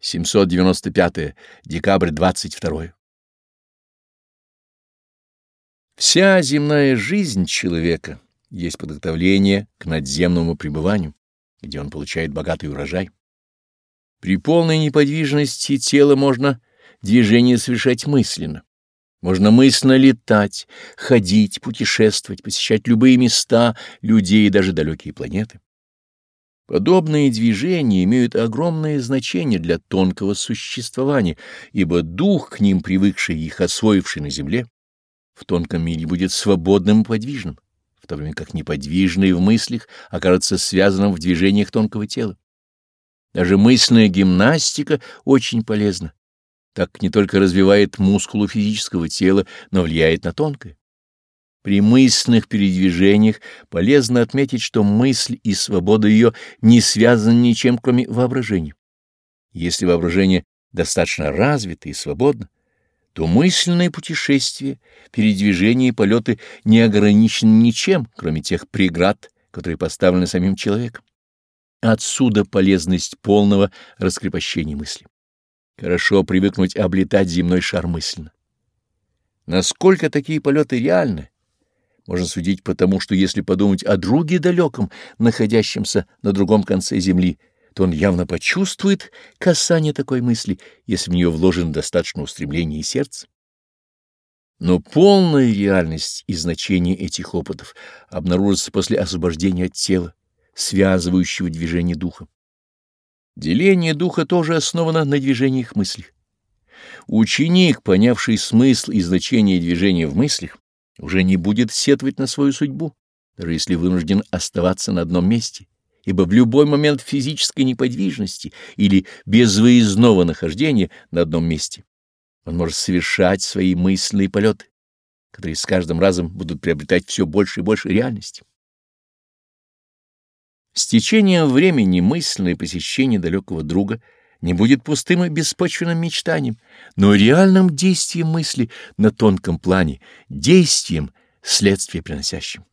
795 декабрь 22 Вся земная жизнь человека есть подготовление к надземному пребыванию, где он получает богатый урожай. При полной неподвижности тела можно движение совершать мысленно. Можно мысленно летать, ходить, путешествовать, посещать любые места, людей и даже далекие планеты. Подобные движения имеют огромное значение для тонкого существования, ибо дух, к ним привыкший и их освоивший на земле, в тонком мире будет свободным и подвижным, в то время как неподвижный в мыслях окажется связанным в движениях тонкого тела. Даже мысленная гимнастика очень полезна, так не только развивает мускулы физического тела, но влияет на тонкое. При мысленных передвижениях полезно отметить, что мысль и свобода ее не связаны ничем, кроме воображения. Если воображение достаточно развито и свободно, то мысленные путешествия, передвижения и полеты не ограничены ничем, кроме тех преград, которые поставлены самим человеком. Отсюда полезность полного раскрепощения мысли. Хорошо привыкнуть облетать земной шар мысленно. Насколько такие полеты реальны, можно судить потому, что если подумать о друге далеком, находящемся на другом конце земли, то он явно почувствует касание такой мысли, если в нее вложено достаточно устремления и сердца. Но полная реальность и значение этих опытов обнаружится после освобождения от тела, связывающего движение духа. Деление духа тоже основано на движениях мыслях. Ученик, понявший смысл и значение движения в мыслях, уже не будет сетовать на свою судьбу, даже если вынужден оставаться на одном месте ибо в любой момент физической неподвижности или безвыездного нахождения на одном месте он может совершать свои мысленные полеты, которые с каждым разом будут приобретать все больше и больше реальности. С течением времени мысленное посещение далекого друга не будет пустым и беспочвенным мечтанием, но реальным действием мысли на тонком плане, действием, следствие приносящим.